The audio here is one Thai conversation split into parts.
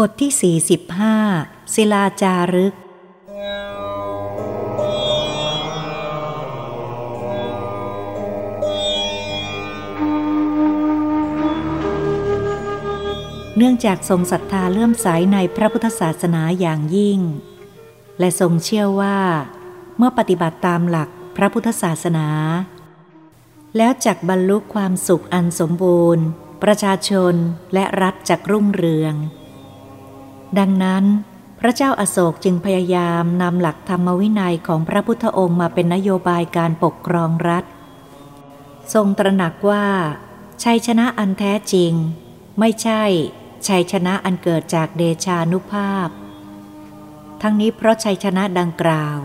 บทที่ 45 ศิลาจารึก เนื่องจากทรงศรัทธาเลื่อมใสในพระพุทธศาสนาอย่างยิ่ง และทรงเชื่อว่า เมื่อปฏิบัติตามหลักพระพุทธศาสนา แล้วจักบรรลุความสุขอันสมบูรณ์ ประชาชนและรัฐจักรุ่งเรือง ดังนั้น พระเจ้าอาโศกจึงพยายามนำหลักธรรมวินัยของพระพุทธองค์มาเป็นนโยบายการปกครองรัฐ ทรงตระหนักว่า ชัยชนะอันแท้จริง ไม่ใช่ ชัยชนะอันเกิดจากเดชานุภาพ ทั้งนี้เพราะชัยชนะดังกล่าว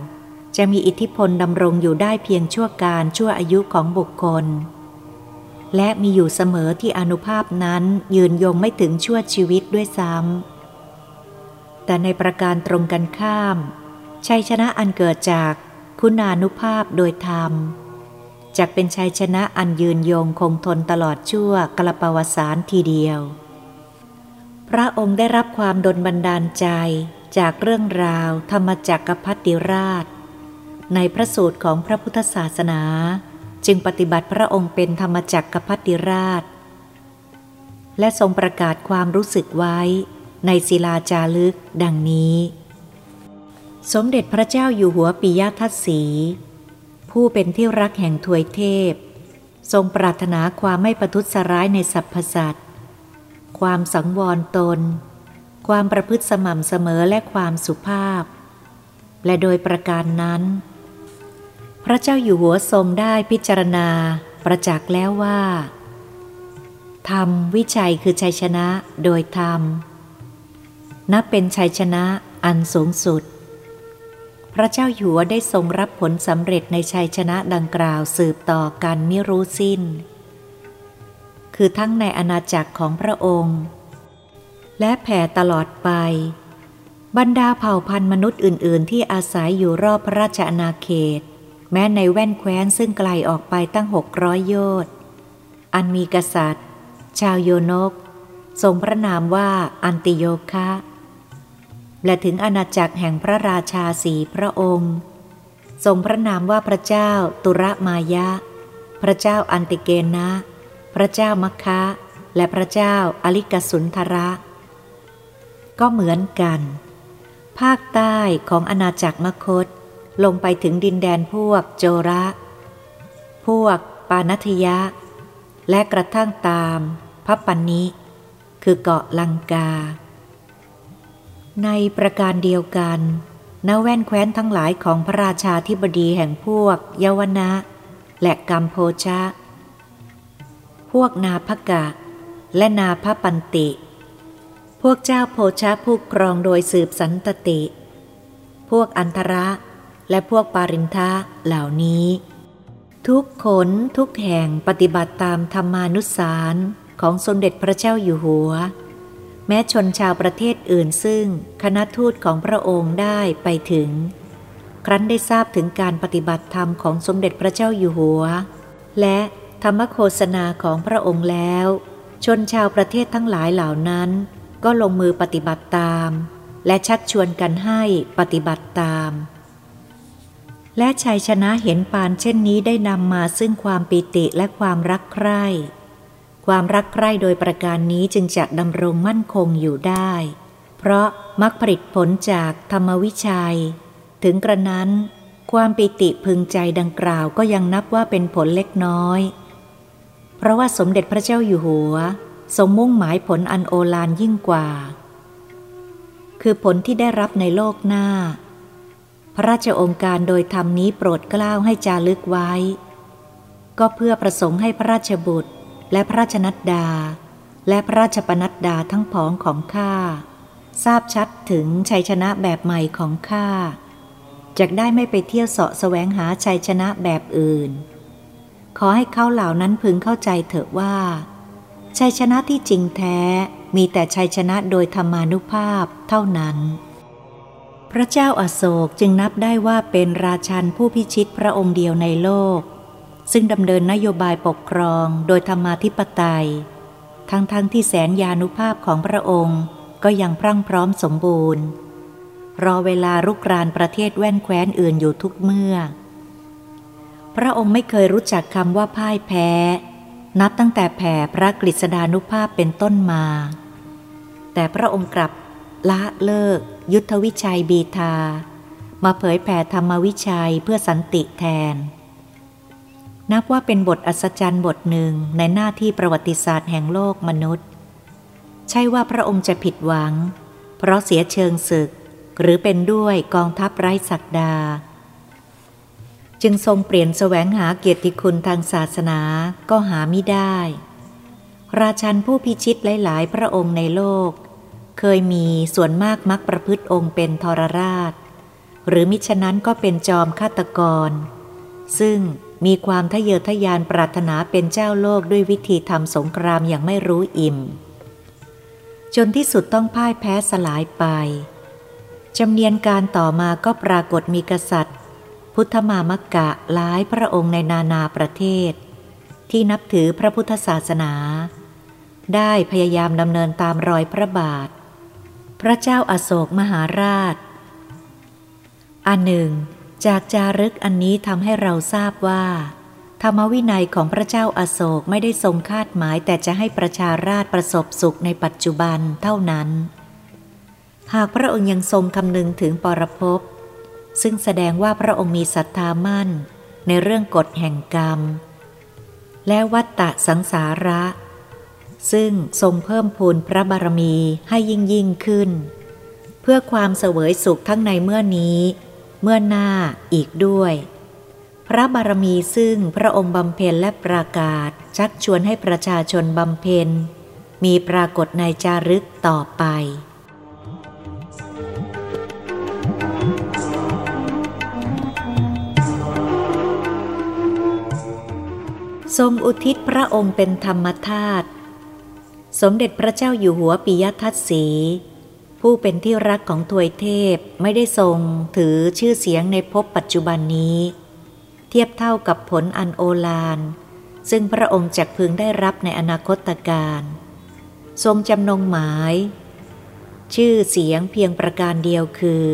จะมีอิทธิพลดำรงอยู่ได้เพียงชั่วการชั่วอายุของบุคคลและมีอยู่เสมอที่อนุภาพนั้นยืนยงไม่ถึงชั่วชีวิตด้วยซ้ำ แต่ในประการตรงกันข้าม ชัยชนะอันเกิดจากคุณานุภาพโดยธรรมจกเป็นชัยชนะอันยืนยงคงทนตลอดชั่วกลปวสารทีเดียว พระองค์ได้รับความดลบันดาลใจจากเรื่องราวธรรมจักรพัติราช ในพระสูตรของพระพุทธศาสนา จึงปฏิบัติพระองค์เป็นธรรมจักรพัติราช และทรงประกาศความรู้สึกไว้ ในศิลาจารึก ดังนี้ สมเด็จพระเจ้าอยู่หัวปิยทัตสี ผู้เป็นที่รักแห่งถวยเทพ ทรงปรารถนาความไม่ประทุษร้ายในสรรพสัตว์ ความสังวรตน ความประพฤติสม่ำเสมอและความสุภาพ และโดยประการนั้น พระเจ้าอยู่หัวทรงได้พิจารณาประจักษ์แล้วว่าธรรมวิชัยคือชัยชนะโดยธรรม นับเป็นชัยชนะอันสูงสุด พระเจ้าอยู่หัวได้ทรงรับผลสำเร็จในชัยชนะดังกล่าวสืบต่อกันไม่รู้สิ้น คือทั้งในอาณาจักรของพระองค์ และแผ่ตลอดไป บรรดาเผ่าพันธุ์มนุษย์อื่น ๆ ที่อาศัยอยู่รอบพระราชอาณาเขต แม้ในแว่นแคว้นซึ่งไกลออกไปตั้งหกร้อยโยชน์อันมีกษัตริย์ ชาวโยนกทรงพระนามว่าอันติโยคะ และถึงอาณาจักรแห่งพระราชาสีพระองค์ ทรงพระนามว่าพระเจ้าตุระมายะ พระเจ้าอันติเกนะ พระเจ้ามัคคะ และพระเจ้าอลิกสุนทระ ก็เหมือนกัน ภาคใต้ของอาณาจักรมคต ลงไปถึงดินแดนพวกโจระ พวกปานัทยะ และกระทั่งตามพัปปนิคือเกาะลังกา ในประการเดียวกันนแว่นแคว้นทั้งหลายของพระราชาธิบดีแห่งพวกเยาวนะและกัมโพชะ พวกนาพกะ และนาพปันติ พวกเจ้าโพชะผู้ครองโดยสืบสันตติ พวกอันทระและพวกปารินทะเหล่านี้ ทุกขนทุกแห่งปฏิบัติตามธรรมานุสารของสมเด็จพระเจ้าอยู่หัว แม้ชนชาวประเทศอื่นซึ่งคณะทูตของพระองค์ได้ไปถึง ครั้นได้ทราบถึงการปฏิบัติธรรมของสมเด็จพระเจ้าอยู่หัว และธรรมโฆษณาของพระองค์แล้ว ชนชาวประเทศทั้งหลายเหล่านั้น ก็ลงมือปฏิบัติตาม และชักชวนกันให้ปฏิบัติตาม และชัยชนะเห็นปานเช่นนี้ได้นำมาซึ่งความปิติและความรักใคร่ ความรักใคร่โดยประการนี้จึงจะดำรงมั่นคงอยู่ได้ เพราะมักผลิตผลจากธรรมวิชัย ถึงกระนั้น ความปิติพึงใจดังกล่าวก็ยังนับว่าเป็นผลเล็กน้อย เพราะว่าสมเด็จพระเจ้าอยู่หัว ทรงมุ่งหมายผลอันโอฬารยิ่งกว่า คือผลที่ได้รับในโลกหน้า พระราชองค์การโดยธรรมนี้โปรดกล้าวให้จารึกไว้ ก็เพื่อประสงค์ให้พระราชบุตร และพระราชนัดดา และพระราชปนัดดาทั้งผองของข้าทราบชัดถึงชัยชนะแบบใหม่ของข้าจะได้ไม่ไปเที่ยวเสาะแสวงหาชัยชนะแบบอื่น ขอให้เขาเหล่านั้นพึงเข้าใจเถอะว่า ชัยชนะที่จริงแท้มีแต่ชัยชนะโดยธรรมานุภาพเท่านั้น พระเจ้าอาโศกจึงนับได้ว่าเป็นราชันผู้พิชิตพระองค์เดียวในโลก ซึ่งดำเนินนโยบายปกครองโดยธรรมาธิปไตย ทั้งๆทที่แสนยานุภาพของพระองค์ก็ยังพรั่งพร้อมสมบูรณ์ รอเวลารุกรานประเทศแว่นแคว้นอื่นอยู่ทุกเมื่อ พระองค์ไม่เคยรู้จักคำว่าพ่ายแพ้ นับตั้งแต่แผ่พระกฤษดานุภาพเป็นต้นมา แต่พระองค์กลับละเลิก ยุทธวิชัยบีทา มาเผยแผ่ธรรมวิชัยเพื่อสันติแทน นับว่าเป็นบทอัศจรรย์บทหนึ่งในหน้าที่ประวัติศาสตร์แห่งโลกมนุษย์ ใช่ว่าพระองค์จะผิดหวัง เพราะเสียเชิงศึก หรือเป็นด้วยกองทัพไร้ศักดา จึงทรงเปลี่ยนแสวงหาเกียรติคุณทางศาสนาก็หาไม่ได้ ราชันผู้พิชิตหลาย ๆ พระองค์ในโลก เคยมีส่วนมากมักประพฤติองค์เป็นทรราช หรือมิฉะนั้นก็เป็นจอมฆาตกร ซึ่ง มีความทะเยอทะยานปรารถนาเป็นเจ้าโลกด้วยวิธีทำสงครามอย่างไม่รู้อิ่ม จนที่สุดต้องพ่ายแพ้สลายไปจำเนียนการต่อมาก็ปรากฏมีกษัตริย์ พุทธมามกะหลายพระองค์ในนานาประเทศ ที่นับถือพระพุทธศาสนา ได้พยายามดำเนินตามรอยพระบาท พระเจ้าอาโศกมหาราช อันหนึ่ง จากจารึกอันนี้ทำให้เราทราบว่า ธรรมวินัยของพระเจ้าอาโศกไม่ได้ทรงคาดหมาย แต่จะให้ประชาราชประสบสุขในปัจจุบันเท่านั้น หากพระองค์ยังทรงคำนึงถึงปรภพซึ่งแสดงว่าพระองค์มีศรัทธามั่น ในเรื่องกฎแห่งกรรม และวัตตะสังสาระ ซึ่งทรงเพิ่มพูนพระบารมีให้ยิ่งยิ่งขึ้น เพื่อความเสวยสุขทั้งในเมื่อนี้ เมื่อหน้าอีกด้วย พระบารมีซึ่งพระองค์บำเพ็ญและประกาศชักชวนให้ประชาชนบำเพ็ญ มีปรากฏในจารึกต่อไปทรงอุทิศพระองค์เป็นธรรมธาตุ สมเด็จพระเจ้าอยู่หัวปิยทัตสี ผู้เป็นที่รักของทวยเทพไม่ได้ทรงถือชื่อเสียงในภพปัจจุบันนี้ เทียบเท่ากับผลอันโอฬารซึ่งพระองค์จักพึงได้รับในอนาคตการ ทรงจำนงหมาย ชื่อเสียงเพียงประการเดียวคือ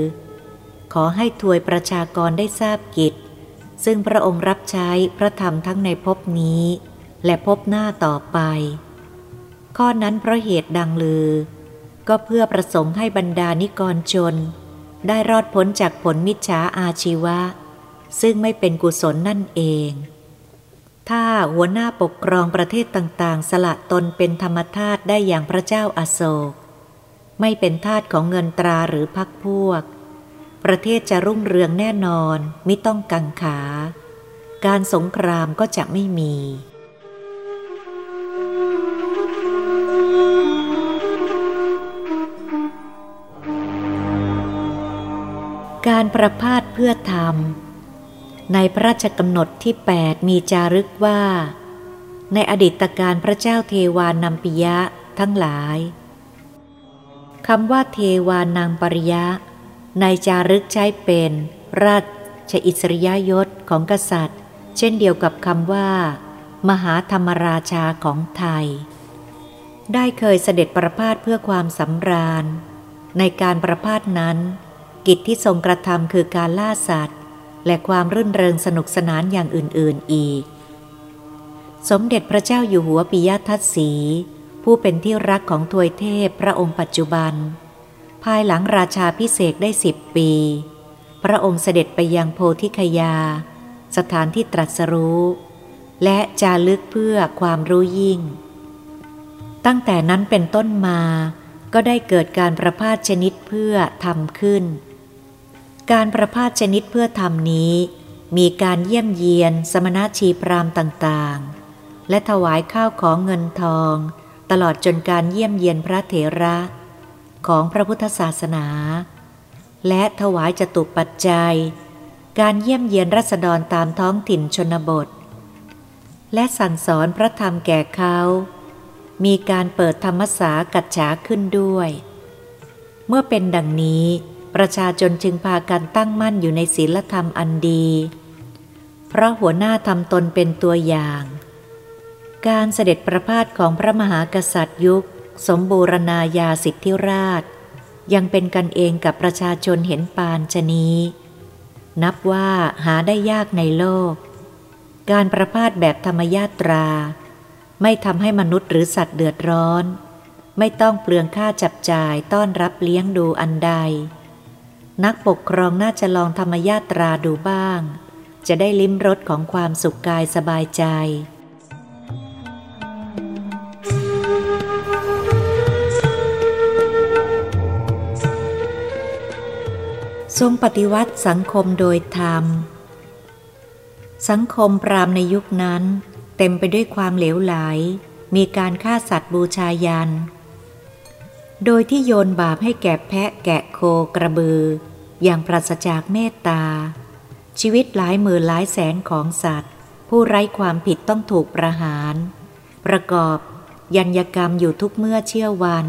ขอให้ทวยประชากรได้ทราบกิจ ซึ่งพระองค์รับใช้พระธรรมทั้งในภพนี้ และภพหน้าต่อไป ข้อนั้นเพราะเหตุดังลือ ก็เพื่อประสงค์ให้บรรดานิกรชน ได้รอดพ้นจากผลมิจฉาอาชีวะ ซึ่งไม่เป็นกุศลนั่นเอง ถ้าหัวหน้าปกครองประเทศต่างๆ สละตนเป็นธรรมทาตได้อย่างพระเจ้าอาโศก ไม่เป็นทาตของเงินตราหรือพักพวก ประเทศจะรุ่งเรืองแน่นอนไม่ต้องกังขา การสงครามก็จะไม่มี การประพาสเพื่อธรรม ในพระราชกำหนดที่ 8 มีจารึกว่า ในอดีตการพระเจ้าเทวานัมปิยะทั้งหลายคำว่าเทวานังปริยะ ในจารึกใช้เป็น ราชอิสริยยศของกษัตริย์ เช่นเดียวกับคำว่า มหาธรรมราชาของไทย ได้เคยเสด็จประพาสเพื่อความสำราญ ในการประพาสนั้น กิจที่ทรงกระทำคือการล่าสัตว์ และความรื่นเริงสนุกสนานอย่างอื่น ๆ อีก สมเด็จพระเจ้าอยู่หัวปิยทัตสี ผู้เป็นที่รักของทวยเทพพระองค์ปัจจุบัน ภายหลังราชาพิเศษได้สิบปี พระองค์เสด็จไปยังโพธิคยา สถานที่ตรัสรู้ และจารึกเพื่อความรู้ยิ่ง ตั้งแต่นั้นเป็นต้นมาก็ได้เกิดการประพาสชนิดเพื่อทำขึ้น การประพาสชนิดเพื่อทำนี้ มีการเยี่ยมเยียนสมณชีพรามต่างๆ และถวายข้าวของเงินทอง ตลอดจนการเยี่ยมเยียนพระเถระของพระพุทธศาสนา และถวายจตุปัจจัย การเยี่ยมเยียนรัษฎรตามท้องถิ่นชนบท และสั่งสอนพระธรรมแก่เขา มีการเปิดธรรมสากัจฉาขึ้นด้วย เมื่อเป็นดังนี้ ประชาชนจึงพากันตั้งมั่นอยู่ในศีลธรรมอันดี เพราะหัวหน้าทำตนเป็นตัวอย่าง การเสด็จประพาสของพระมหากษัตริย์ยุค สมบูรณาญาสิทธิราช ยังเป็นกันเองกับประชาชนเห็นปานชนีนับว่าหาได้ยากในโลก การประพาสแบบธรรมยาตรา ไม่ทำให้มนุษย์หรือสัตว์เดือดร้อน ไม่ต้องเปลืองค่าจับจ่ายต้อนรับเลี้ยงดูอันใด นักปกครองน่าจะลองธรรมยาตราดูบ้าง จะได้ลิ้มรสของความสุขกายสบายใจทรงปฏิวัติสังคมโดยธรรม สังคมพรามในยุคนั้น เต็มไปด้วยความเหลวไหล มีการฆ่าสัตว์บูชายัน โดยที่โยนบาปให้แก่แพะแกะโคกระบือ อย่างปราศจากเมตตา ชีวิตหลายหมื่นหลายแสนของสัตว์ ผู้ไร้ความผิดต้องถูกประหาร ประกอบยัญกรรมอยู่ทุกเมื่อเชื่อวัน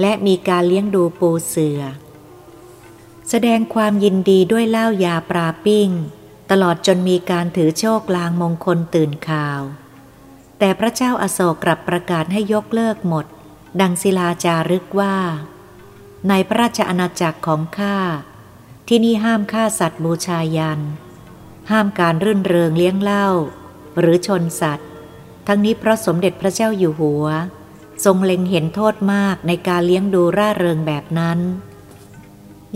และมีการเลี้ยงดูปูเสือ แสดงความยินดีด้วยเล่ายาปลาปิ้ง ตลอดจนมีการถือโชคลางมงคลตื่นข่าว แต่พระเจ้าอาโศกกลับประกาศให้ยกเลิกหมด ดังศิลาจารึกว่า ในพระราชอาณาจักรของข้าที่นี่ห้ามฆ่าสัตว์บูชายัน ห้ามการรื่นเริงเลี้ยงเหล้าหรือชนสัตว์ ทั้งนี้เพราะสมเด็จพระเจ้าอยู่หัว ทรงเล็งเห็นโทษมากในการเลี้ยงดูร่าเริงแบบนั้น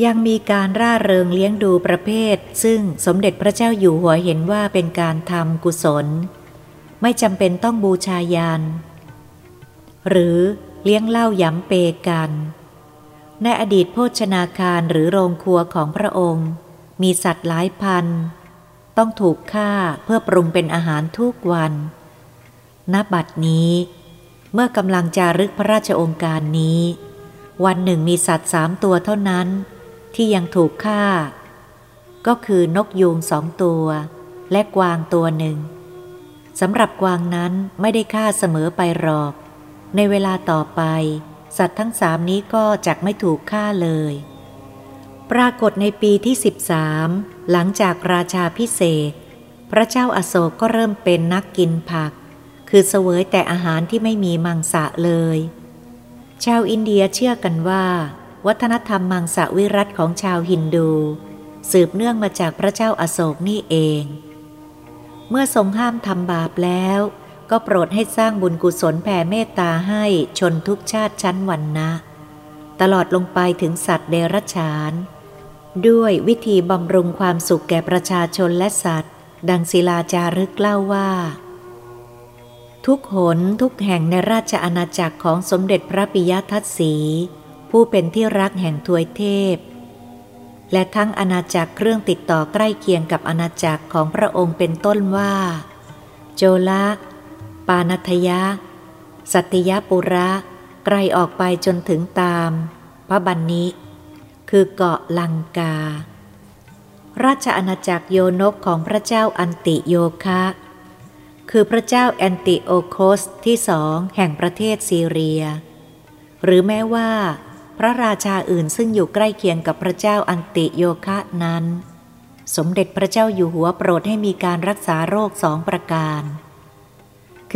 ยังมีการร่าเริงเลี้ยงดูประเภท ซึ่งสมเด็จพระเจ้าอยู่หัวเห็นว่าเป็นการทำกุศล ไม่จำเป็นต้องบูชายัน หรือ เลี้ยงเหล้าย้ำเปกัน ในอดีตโภชนาคารหรือโรงครัวของพระองค์ มีสัตว์หลายพัน ต้องถูกฆ่าเพื่อปรุงเป็นอาหารทุกวัน ณ บัดนี้ เมื่อกำลังจารึกพระราชองค์การนี้ วันหนึ่งมีสัตว์สามตัวเท่านั้น ที่ยังถูกฆ่า ก็คือนกยูงสองตัว และกวางตัวหนึ่งสำหรับกวางนั้นไม่ได้ฆ่าเสมอไปหรอก ในเวลาต่อไป สัตว์ทั้งสามนี้ก็จักไม่ถูกฆ่าเลย ปรากฏในปีที่ 13 หลังจากราชาพิเศษ พระเจ้าอาโศกก็เริ่มเป็นนักกินผัก คือเสวยแต่อาหารที่ไม่มีมังสะเลย ชาวอินเดียเชื่อกันว่า วัฒนธรรมมังสวิรัตของชาวฮินดู สืบเนื่องมาจากพระเจ้าอาโศกนี่เอง เมื่อทรงห้ามทำบาปแล้ว ก็โปรดให้สร้างบุญกุศลแผ่เมตตาให้ชนทุกชาติชั้นวันนะตลอดลงไปถึงสัตว์เดรัจฉาน ด้วยวิธีบำรุงความสุขแก่ประชาชนและสัตว์ ดังศิลาจารึกเล่าว่า ทุกหนทุกแห่งในราชอาณาจักรของสมเด็จพระปิยทัตสี ผู้เป็นที่รักแห่งทวยเทพ และทั้งอาณาจักรเครื่องติดต่อใกล้เคียงกับอาณาจักรของพระองค์เป็นต้นว่า โจละ ปานัทยะ สัตยปุระไกลออกไปจนถึงตาม พระบันนิคือเกาะลังกา ราชอาณาจักรโยนกของพระเจ้าอันติโยคะ คือพระเจ้าแอนติโอโคสที่สองแห่งประเทศซีเรีย หรือแม้ว่า พระราชาอื่นซึ่งอยู่ใกล้เคียงกับพระเจ้าอันติโยคะนั้น สมเด็จพระเจ้าอยู่หัวโปรดให้มีการรักษาโรคสองประการ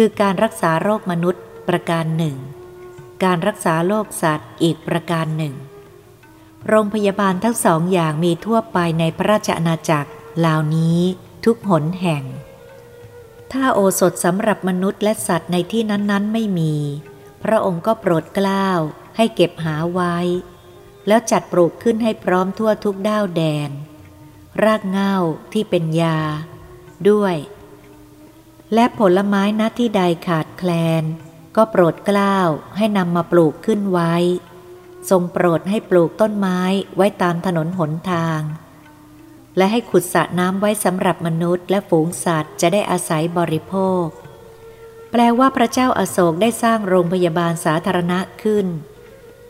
คือการรักษาโรคมนุษย์ประการหนึ่ง การรักษาโรคสัตว์อีกประการหนึ่ง โรงพยาบาลทั้งสองอย่างมีทั่วไปในพระราชอาณาจักรเหล่านี้ทุกหนแห่ง ถ้าโอสถสำหรับมนุษย์และสัตว์ในที่นั้นๆไม่มี พระองค์ก็โปรดกล้าวให้เก็บหาไว้ แล้วจัดปลูกขึ้นให้พร้อมทั่วทุกด้าวแดน รากเง่าที่เป็นยา ด้วย และผลไม้นัที่ใดขาดแคลน ก็โปรดกล้าวให้นำมาปลูกขึ้นไว้ ทรงโปรดให้ปลูกต้นไม้ไว้ตามถนนหนทาง และให้ขุดสระน้ำไว้สำหรับมนุษย์และฝูงสัตว์จะได้อาศัยบริโภค แปลว่าพระเจ้าอาโศกได้สร้างโรงพยาบาลสาธารณะขึ้น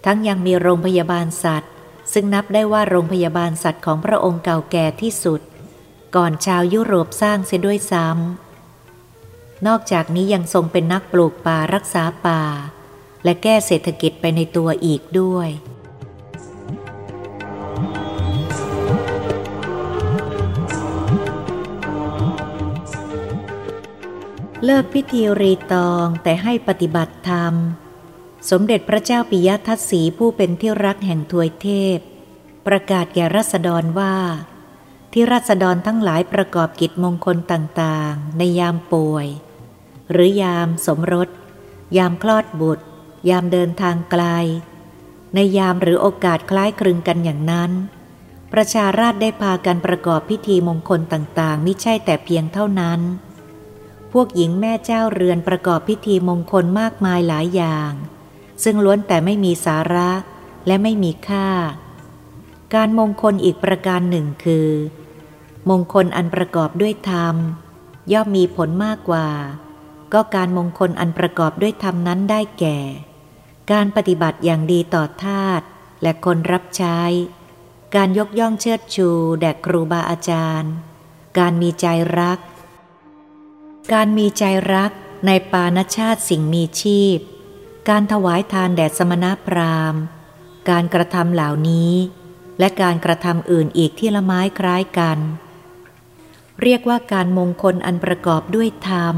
ทั้งยังมีโรงพยาบาลสัตว์ ซึ่งนับได้ว่าโรงพยาบาลสัตว์ของพระองค์เก่าแก่ที่สุด ก่อนชาวยุโรปสร้างเสียด้วยซ้ำ นอกจากนี้ยังทรงเป็นนักปลูกป่ารักษาป่า และแก้เศรษฐกิจไปในตัวอีกด้วย เลิกพิธีรีตองแต่ให้ปฏิบัติธรรม สมเด็จพระเจ้าปิยทัตสีผู้เป็นที่รักแห่งทวยเทพ ประกาศแก่รัษฎรว่าที่รัษฎรทั้งหลายประกอบกิจมงคลต่างๆ ในยามป่วย หรือยามสมรส ยามคลอดบุตร ยามเดินทางไกล ในยามหรือโอกาสคล้ายคลึงกันอย่างนั้น ประชาราชได้พากันประกอบพิธีมงคลต่างๆม่ใช่แต่เพียงเท่านั้น พวกหญิงแม่เจ้าเรือนประกอบพิธีมงคลมากมายหลายอย่าง ซึ่งล้วนแต่ไม่มีสาระและไม่มีค่า การมงคลอีกประการหนึ่งคือ มงคลอันประกอบด้วยธรรม ย่อมมีผลมากกว่า ก็การมงคลอันประกอบด้วยธรรมนั้นได้แก่ การปฏิบัติอย่างดีต่อทาตและคนรับใช้ การยกย่องเชิดชูแด่ครูบาอาจารย์ การมีใจรัก การมีใจรักในปานชาติสิ่งมีชีพ การถวายทานแด่สมณพราหมณ์ การกระทำเหล่านี้ และการกระทำอื่นอีกที่ละไม้คล้ายกัน เรียกว่าการมงคลอันประกอบด้วยธรรม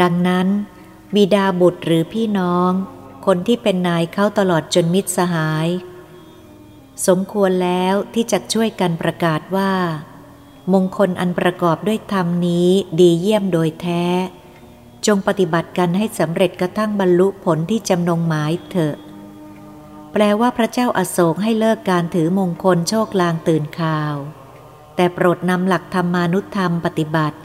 ดังนั้น บิดาบุตรหรือพี่น้อง คนที่เป็นนายเขาตลอดจนมิตรสหาย สมควรแล้วที่จะช่วยกันประกาศว่า มงคลอันประกอบด้วยธรรมนี้ดีเยี่ยมโดยแท้ จงปฏิบัติกันให้สำเร็จกระทั่งบรรลุผลที่จำนงหมายเถอะ แปลว่าพระเจ้าอาโศกให้เลิกการถือมงคลโชคลางตื่นข่าว แต่โปรดนำหลักธรรมานุธรรมปฏิบัติ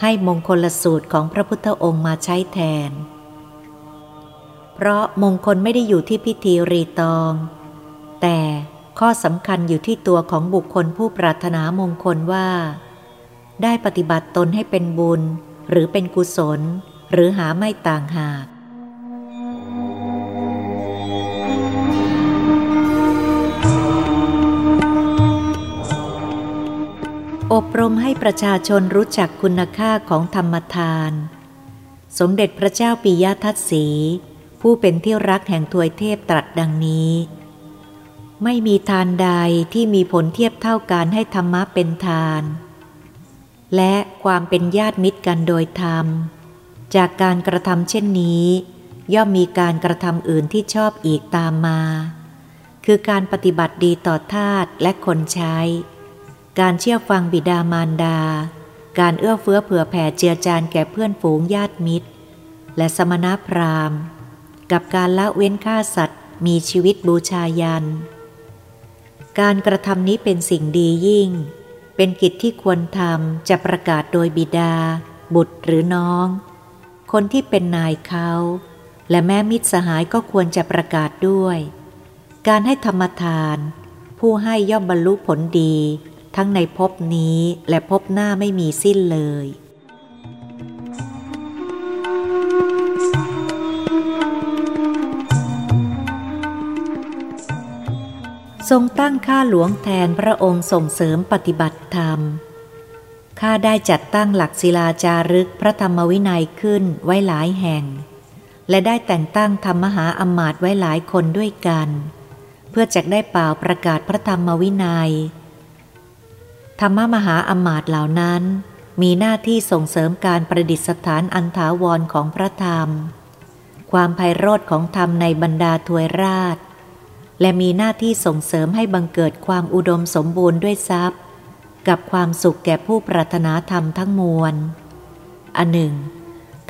ให้มงคลสูตรของพระพุทธองค์มาใช้แทน เพราะมงคลไม่ได้อยู่ที่พิธีรีตอง แต่ข้อสำคัญอยู่ที่ตัวของบุคคลผู้ปรารถนามงคลว่า ได้ปฏิบัติตนให้เป็นบุญ หรือเป็นกุศล หรือหาไม่ต่างหาก อบรมให้ประชาชนรู้จักคุณค่าของธรรมทาน สมเด็จพระเจ้าปิยทัตสี ผู้เป็นที่รักแห่งทวยเทพตรัสดังนี้ ไม่มีทานใดที่มีผลเทียบเท่าการให้ธรรมะเป็นทาน และความเป็นญาติมิตรกันโดยธรรม จากการกระทำเช่นนี้ ย่อมมีการกระทำอื่นที่ชอบอีกตามมา คือการปฏิบัติดีต่อทาตและคนใช้ การเชื่อฟังบิดามารดา การเอื้อเฟื้อเผื่อแผ่เจือจานแก่เพื่อนฝูงญาติมิตร และสมณพราหมณ์ กับการละเว้นฆ่าสัตว์ มีชีวิตบูชายัน การกระทำนี้เป็นสิ่งดียิ่ง เป็นกิจที่ควรทำจะประกาศโดยบิดา บุตรหรือน้อง คนที่เป็นนายเขา และแม่มิตรสหายก็ควรจะประกาศด้วย การให้ธรรมทาน ผู้ให้ย่อมบรรลุผลดี ทั้งในภพนี้และภพหน้าไม่มีสิ้นเลย ทรงตั้งค่าหลวงแทนพระองค์ส่งเสริมปฏิบัติธรรม ข้าได้จัดตั้งหลักศิลาจารึกพระธรรมวินัยขึ้นไว้หลายแห่ง และได้แต่งตั้งธรรมหาอมาตไว้หลายคนด้วยกัน เพื่อจะได้เป่าประกาศพระธรรมวินัย ธรรมมหาอมาตเหล่านั้น มีหน้าที่ส่งเสริมการประดิษฐานอันถาวรของพระธรรม ความไพโรธของธรรมในบรรดาทวยราช และมีหน้าที่ส่งเสริมให้บังเกิดความอุดมสมบูรณ์ด้วยทรัพย์ กับความสุขแก่ผู้ปรารถนาธรรมทั้งมวล อันหนึ่ง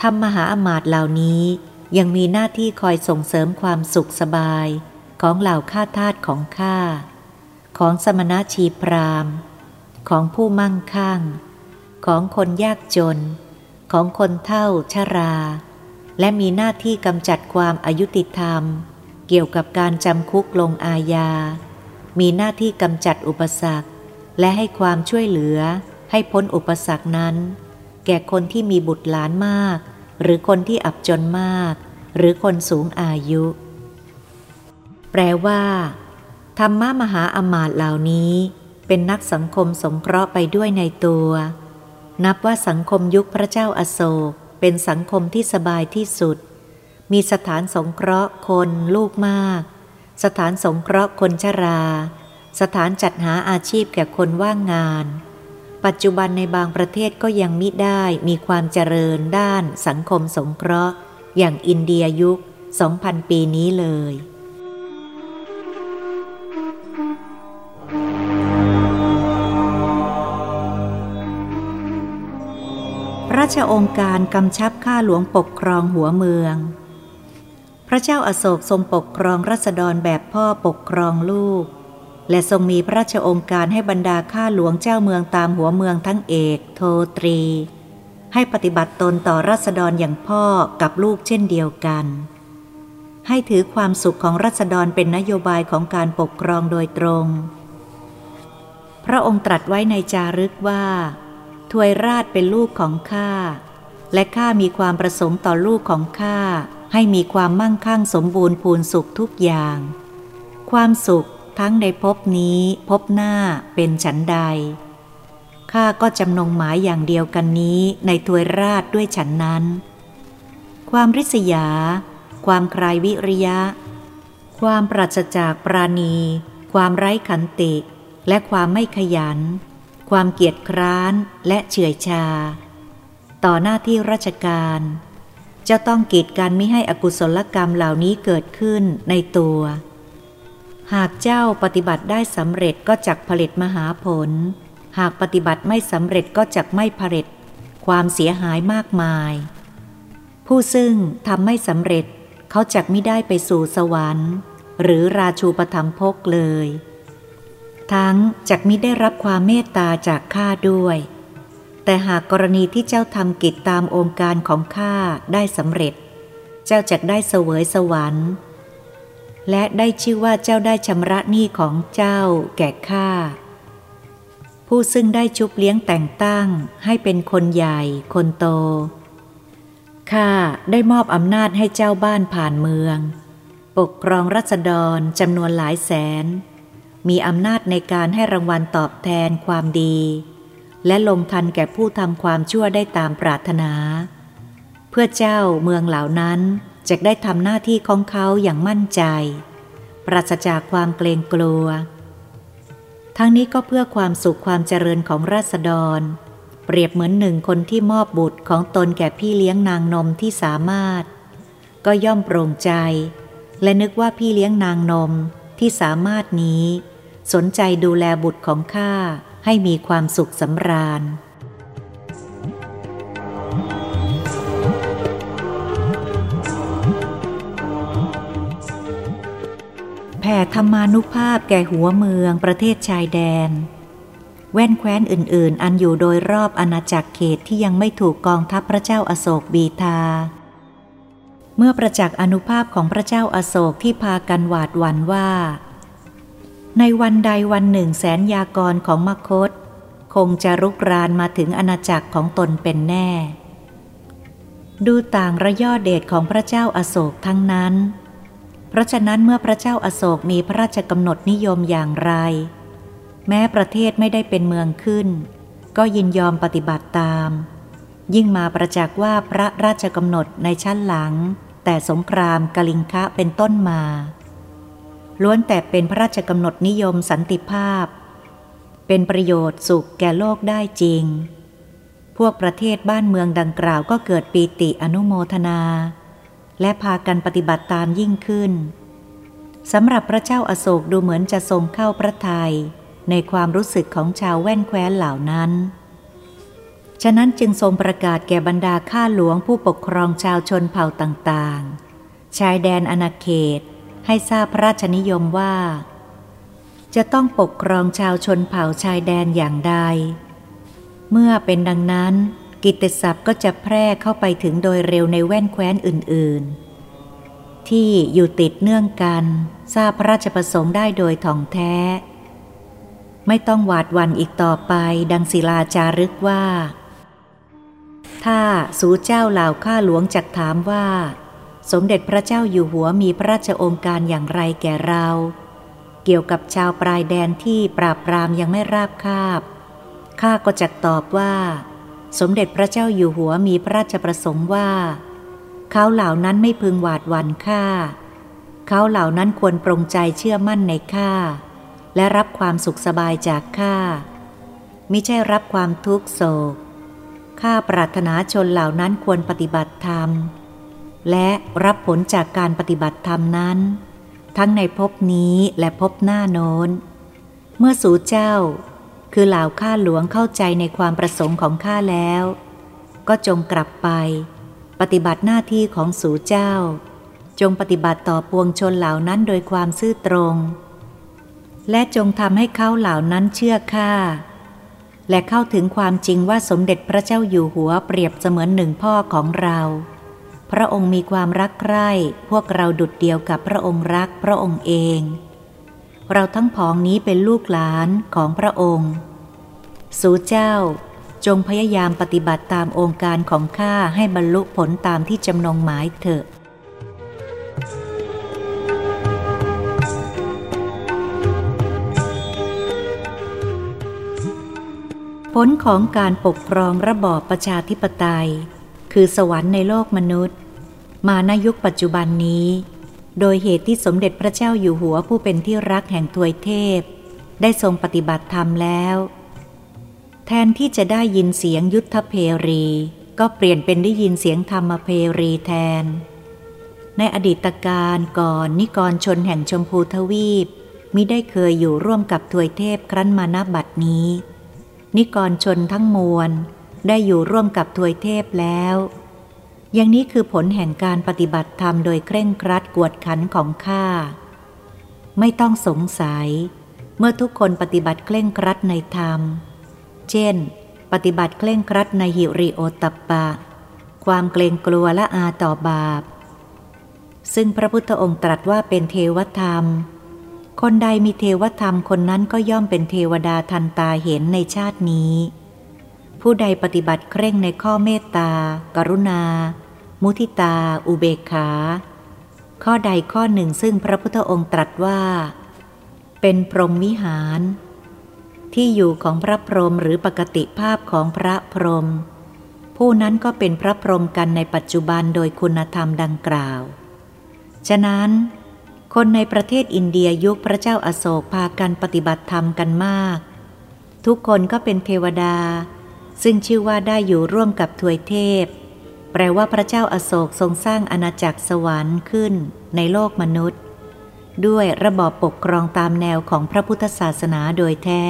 ธรรมมหาอมาตเหล่านี้ยังมีหน้าที่คอยส่งเสริมความสุขสบายของเหล่าข้าทาสของข้าของสมณชีพราม ของผู้มั่งคั่ง ของคนยากจน ของคนเท่าชรา และมีหน้าที่กำจัดความอายุติธรรม เกี่ยวกับการจำคุกลงอาญา มีหน้าที่กำจัดอุปสรรค และให้ความช่วยเหลือ ให้พ้นอุปสรรคนั้น แก่คนที่มีบุตรหลานมาก หรือคนที่อับจนมาก หรือคนสูงอายุ แปลว่า ธรรมะมหาอมาตเหล่านี้ เป็นนักสังคมสงเคราะห์ไปด้วยในตัว นับว่าสังคมยุคพระเจ้าอาโศกเป็นสังคมที่สบายที่สุด มีสถานสงเคราะห์คนลูกมาก สถานสงเคราะห์คนชรา สถานจัดหาอาชีพแก่คนว่างงาน ปัจจุบันในบางประเทศก็ยังมิได้มีความเจริญด้านสังคมสงเคราะห์ อย่างอินเดียยุคสองพันปีนี้เลย ชองค์การกำชับข้าหลวงปกครองหัวเมือง พระเจ้าอาโศกทรงปกครองรัษฎรแบบพ่อปกครองลูก และทรงมีพระราชองค์การให้บรรดาข้าหลวงเจ้าเมืองตามหัวเมืองทั้งเอก โทตรี ให้ปฏิบัติตนต่อรัษฎรอย่างพ่อกับลูกเช่นเดียวกัน ให้ถือความสุขของรัษฎรเป็นนโยบายของการปกครองโดยตรง พระองค์ตรัสไว้ในจารึกว่า ทวยราชเป็นลูกของข้า และข้ามีความประสงค์ต่อลูกของข้า ให้มีความมั่งคั่งสมบูรณ์พูนสุขทุกอย่าง ความสุขทั้งในภพนี้ภพหน้าเป็นฉันใด ข้าก็จำนงหมายอย่างเดียวกันนี้ในทวยราชด้วยฉันนั้น ความริษยา ความคลายวิริยะ ความปราศจากปราณี ความไร้ขันติ และความไม่ขยัน ความเกียจคร้านและเฉื่อยชา ต่อหน้าที่ราชการ จะต้องกีดกันไม่ให้อกุศลกรรมเหล่านี้เกิดขึ้นในตัว หากเจ้าปฏิบัติได้สำเร็จก็จักผลิตมหาผล หากปฏิบัติไม่สำเร็จก็จะไม่ผลิตความเสียหายมากมาย ผู้ซึ่งทำไม่สำเร็จเขาจักไม่ได้ไปสู่สวรรค์ หรือราชูปธรรมภกเลย ทั้งจักมิได้รับความเมตตาจากข้าด้วย แต่หากกรณีที่เจ้าทำกิจตามองค์การของข้าได้สำเร็จ เจ้าจักได้เสวยสวรรค์ และได้ชื่อว่าเจ้าได้ชำระหนี้ของเจ้าแก่ข้าผู้ซึ่งได้ชุบเลี้ยงแต่งตั้งให้เป็นคนใหญ่คนโต ข้าได้มอบอำนาจให้เจ้าบ้านผ่านเมือง ปกครองรัษฎรจำนวนหลายแสน มีอำนาจในการให้รางวัลตอบแทนความดี และลงทันแก่ผู้ทำความชั่วได้ตามปรารถนา เพื่อเจ้าเมืองเหล่านั้นจะได้ทำหน้าที่ของเขาอย่างมั่นใจ ปราศจากความเกรงกลัว ทั้งนี้ก็เพื่อความสุขความเจริญของราษฎร เปรียบเหมือนหนึ่งคนที่มอบบุตรของตนแก่พี่เลี้ยงนางนมที่สามารถ ก็ย่อมโปร่งใจ และนึกว่าพี่เลี้ยงนางนมที่สามารถนี้ สนใจดูแลบุตรของข้าให้มีความสุขสำราญ แผ่ธรรมานุภาพแก่หัวเมืองประเทศชายแดน แว่นแคว้นอื่น ๆ อันอยู่โดยรอบอาณาจักรเขตที่ยังไม่ถูกกองทัพพระเจ้าอาโศกบีทา เมื่อประจักษ์อนุภาพของพระเจ้าอาโศกที่พากันหวาดหวั่นว่า ในวันใดวันหนึ่งแสนยากรของมคต คงจะรุกรานมาถึงอาณาจักรของตนเป็นแน่ ดูต่างระย่อเดชของพระเจ้าอาโศกทั้งนั้น เพราะฉะนั้นเมื่อพระเจ้าอาโศกมีพระราชกำหนดนิยมอย่างไร แม้ประเทศไม่ได้เป็นเมืองขึ้น ก็ยินยอมปฏิบัติตาม ยิ่งมาประจักษ์ว่าพระราชกำหนดในชั้นหลัง แต่สงครามกลิงคะเป็นต้นมา ล้วนแต่เป็นพระราชกำหนดนิยมสันติภาพ เป็นประโยชน์สุขแก่โลกได้จริง พวกประเทศบ้านเมืองดังกล่าวก็เกิดปีติอนุโมทนา และพากันปฏิบัติตามยิ่งขึ้นสำหรับพระเจ้าอาโศกดูเหมือนจะทรงเข้าพระทยัยในความรู้สึกของชาวแว่นแคว้นเหล่านั้น ฉะนั้นจึงทรงประกาศแก่บรรดาข้าหลวงผู้ปกครองชาวชนเผ่าต่างๆ ชายแดนอาณาเขต ให้ทราบพระราชนิยมว่า จะต้องปกครองชาวชนเผ่าชายแดนอย่างใด เมื่อเป็นดังนั้น กิตติศัพท์ก็จะแพร่เข้าไปถึงโดยเร็วในแว่นแคว้นอื่น ๆ ที่อยู่ติดเนื่องกันทราบพระราชประสงค์ได้โดยท่องแท้ ไม่ต้องหวาดวันอีกต่อไป ดังศิลาจารึกว่า ถ้าสูเจ้าเหล่าข้าหลวงจักถามว่า สมเด็จพระเจ้าอยู่หัวมีพระราชองค์การอย่างไรแก่เรา เกี่ยวกับชาวปลายแดนที่ปราบปรามยังไม่ราบคาบ ข้าก็จะตอบว่า สมเด็จพระเจ้าอยู่หัวมีพระราชประสงค์ว่า เขาเหล่านั้นไม่พึงหวาดหวั่นข้า เขาเหล่านั้นควรปรงใจเชื่อมั่นในข้า และรับความสุขสบายจากข้า มิใช่รับความทุกข์โศก ข้าปรารถนาชนเหล่านั้นควรปฏิบัติธรรม และรับผลจากการปฏิบัติธรรมนั้น ทั้งในภพนี้และภพหน้าโน้น เมื่อสู่เจ้า คือเหล่าข้าหลวงเข้าใจในความประสงค์ของข้าแล้ว ก็จงกลับไป ปฏิบัติหน้าที่ของสู่เจ้า จงปฏิบัติต่อปวงชนเหล่านั้นโดยความซื่อตรง และจงทำให้เขาเหล่านั้นเชื่อข้าและเข้าถึงความจริงว่าสมเด็จพระเจ้าอยู่หัวเปรียบเสมือนหนึ่งพ่อของเรา พระองค์มีความรักใคร่พวกเราดุดเดียวกับพระองค์รักพระองค์เอง เราทั้งผองนี้เป็นลูกหลานของพระองค์ สู่เจ้า จงพยายามปฏิบัติตามองค์การของข้าให้บรรลุผลตามที่จำนงหมายเถอะผลของการปกครองระบอบประชาธิปไตย คือสวรรค์ในโลกมนุษย์ มาในยุคปัจจุบันนี้ โดยเหตุที่สมเด็จพระเจ้าอยู่หัวผู้เป็นที่รักแห่งทวยเทพ ได้ทรงปฏิบัติธรรมแล้ว แทนที่จะได้ยินเสียงยุทธเพรี ก็เปลี่ยนเป็นได้ยินเสียงธรรมเพรีแทน ในอดีตการก่อนนิกรชนแห่งชมพูทวีปมิได้เคยอยู่ร่วมกับทวยเทพครั้นมานับบัดนี้ นิกรชนทั้งมวล ได้อยู่ร่วมกับทวยเทพแล้ว อย่างนี้คือผลแห่งการปฏิบัติธรรมโดยเคร่งครัดกวดขันของข้า ไม่ต้องสงสัย เมื่อทุกคนปฏิบัติเคร่งครัดในธรรม เช่น ปฏิบัติเคร่งครัดในหิริโอตัปปะ ความเกรงกลัวและอาต่อบาป ซึ่งพระพุทธองค์ตรัสว่าเป็นเทวธรรมคนใดมีเทวธรรมคนนั้นก็ย่อมเป็นเทวดาทันตาเห็นในชาตินี้ ผู้ใดปฏิบัติเคร่งในข้อเมตตา กรุณา มุทิตา อุเบกขา ข้อใดข้อหนึ่งซึ่งพระพุทธองค์ตรัสว่า เป็นพรหมวิหาร ที่อยู่ของพระพรหมหรือปกติภาพของพระพรหมผู้นั้นก็เป็นพระพรหมกันในปัจจุบันโดยคุณธรรมดังกล่าว ฉะนั้น คนในประเทศอินเดียยุคพระเจ้าอาโศกพากันปฏิบัติธรรมกันมาก ทุกคนก็เป็นเทวดา ซึ่งชื่อว่าได้อยู่ร่วมกับทวยเทพ แปลว่าพระเจ้าอาโศกทรงสร้างอาณาจักรสวรรค์ขึ้นในโลกมนุษย์ ด้วยระบอบปกครองตามแนวของพระพุทธศาสนาโดยแท้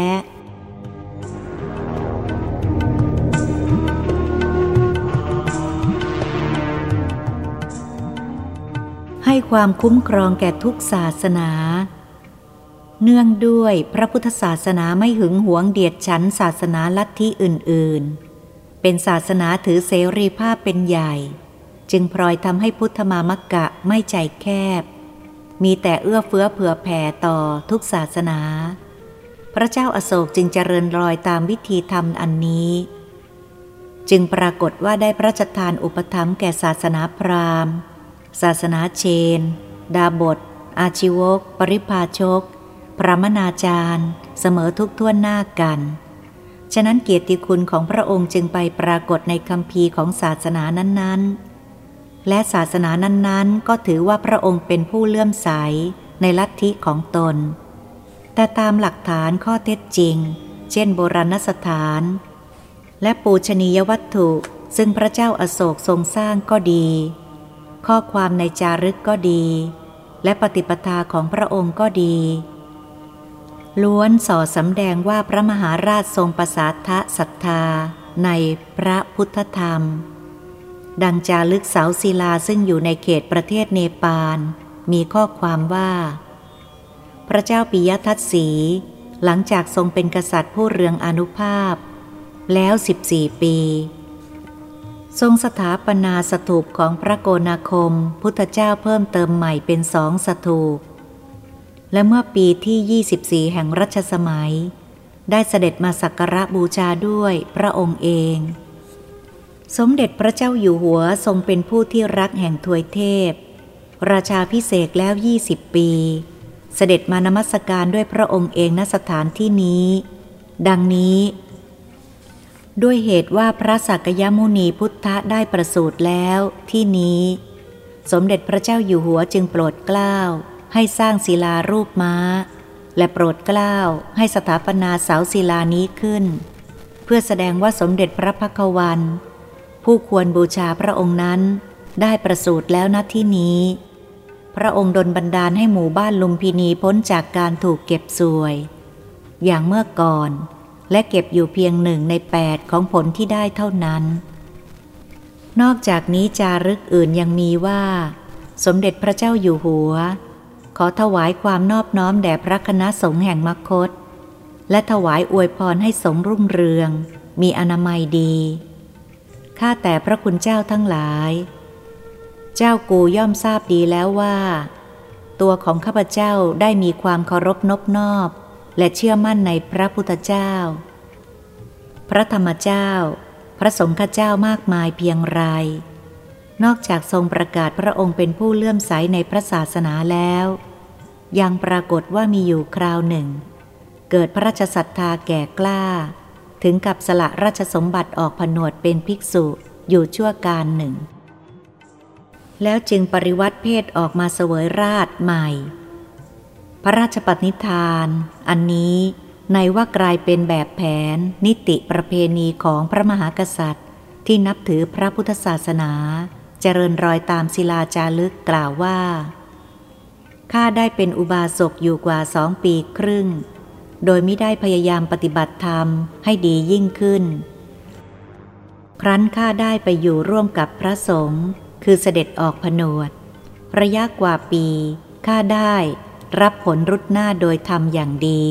ให้ความคุ้มครองแก่ทุกศาสนา เนื่องด้วยพระพุทธศาสนาไม่หึงหวงเดียดฉันศาสนาลัทธิอื่นๆ เป็นศาสนาถือเสรีภาพเป็นใหญ่ จึงพลอยทำให้พุทธมามกกะไม่ใจแคบ มีแต่เอื้อเฟื้อเผื่อแผ่ต่อทุกศาสนา พระเจ้าอาโศกจึงเจริญรอยตามวิธีธรรมอันนี้ จึงปรากฏว่าได้พระราชทานอุปถัมภ์แก่ศาสนาพราหมณ์ ศาสนาเชน ดาบท อาชิวก ปริพาชก พระมนาจารย์ เสมอทุกท่วนหน้ากัน ฉะนั้นเกียรติคุณของพระองค์จึงไปปรากฏในคำพีของศาสนานั้นๆ และศาสนานั้นๆ ก็ถือว่าพระองค์เป็นผู้เลื่อมใสในลัทธิของตน แต่ตามหลักฐานข้อเท็จจริง เช่นโบราณสถาน และปูชนียวัตถุซึ่งพระเจ้าอาโศกทรงสร้างก็ดี ข้อความในจารึกก็ดี และปฏิปทาของพระองค์ก็ดี ล้วนส่อสำแดงว่าพระมหาราชทรงประสาทะศรัทธาในพระพุทธธรรม ดังจารึกเสาศิลาซึ่งอยู่ในเขตประเทศเนปาล มีข้อความว่า พระเจ้าปิยทัตสี หลังจากทรงเป็นกษัตริย์ผู้เรืองอนุภาพ แล้ว 14 ปี ทรงสถาปนาสถูปของพระโกนาคม พุทธเจ้าเพิ่มเติมใหม่เป็นสองสถูป และเมื่อปีที่ 24 แห่งรัชสมัย ได้เสด็จมาสักการะบูชาด้วยพระองค์เอง สมเด็จพระเจ้าอยู่หัวทรงเป็นผู้ที่รักแห่งทวยเทพ ราชาพิเศษแล้ว 20 ปี เสด็จมานมัสการด้วยพระองค์เองณสถานที่นี้ ดังนี้ ด้วยเหตุว่าพระสักยมุนีพุทธะได้ประสูติแล้วที่นี้ สมเด็จพระเจ้าอยู่หัวจึงโปรดเกล้า ให้สร้างศิลารูปม้า และโปรดเกล้าให้สถาปนาเสาศิลานี้ขึ้น เพื่อแสดงว่าสมเด็จพระพักวัน ผู้ควรบูชาพระองค์นั้นได้ประสูติแล้วณที่นี้ พระองค์ดลบันดาลให้หมู่บ้านลุมพินีพ้นจากการถูกเก็บสวย อย่างเมื่อก่อน และเก็บอยู่เพียงหนึ่งในแปดของผลที่ได้เท่านั้น นอกจากนี้จารึกอื่นยังมีว่า สมเด็จพระเจ้าอยู่หัว ขอถวายความนอบน้อมแด่พระคณะสงฆ์แห่งมคต และถวายอวยพรให้สงรุ่งเรือง มีอนามัยดี ข้าแต่พระคุณเจ้าทั้งหลาย เจ้ากูย่อมทราบดีแล้วว่า ตัวของข้าพเจ้าได้มีความเคารพนบนอบ และเชื่อมั่นในพระพุทธเจ้า พระธรรมเจ้า พระสงฆ์เจ้ามากมายเพียงไร นอกจากทรงประกาศพระองค์เป็นผู้เลื่อมใสในพระศาสนาแล้ว ยังปรากฏว่ามีอยู่คราวหนึ่ง เกิดพระราชศรัทธาแก่กล้า ถึงกับสละราชสมบัติออกผนวดเป็นภิกษุอยู่ชั่วการหนึ่ง แล้วจึงปริวัติเพศออกมาเสวยราชใหม่ พระราชปณิธาน อันนี้ในว่ากลายเป็นแบบแผน นิติประเพณีของพระมหากษัตริย์ ที่นับถือพระพุทธศาสนา เจริญรอยตามศิลาจารึกกล่าวว่า ข้าได้เป็นอุบาสกอยู่กว่าสองปีครึ่ง โดยไม่ได้พยายามปฏิบัติธรรมให้ดียิ่งขึ้น ครั้นข้าได้ไปอยู่ร่วมกับพระสงฆ์คือเสด็จออกผนวด ระยะกว่าปีข้าได้รับผลรุดหน้าโดยทำอย่างดี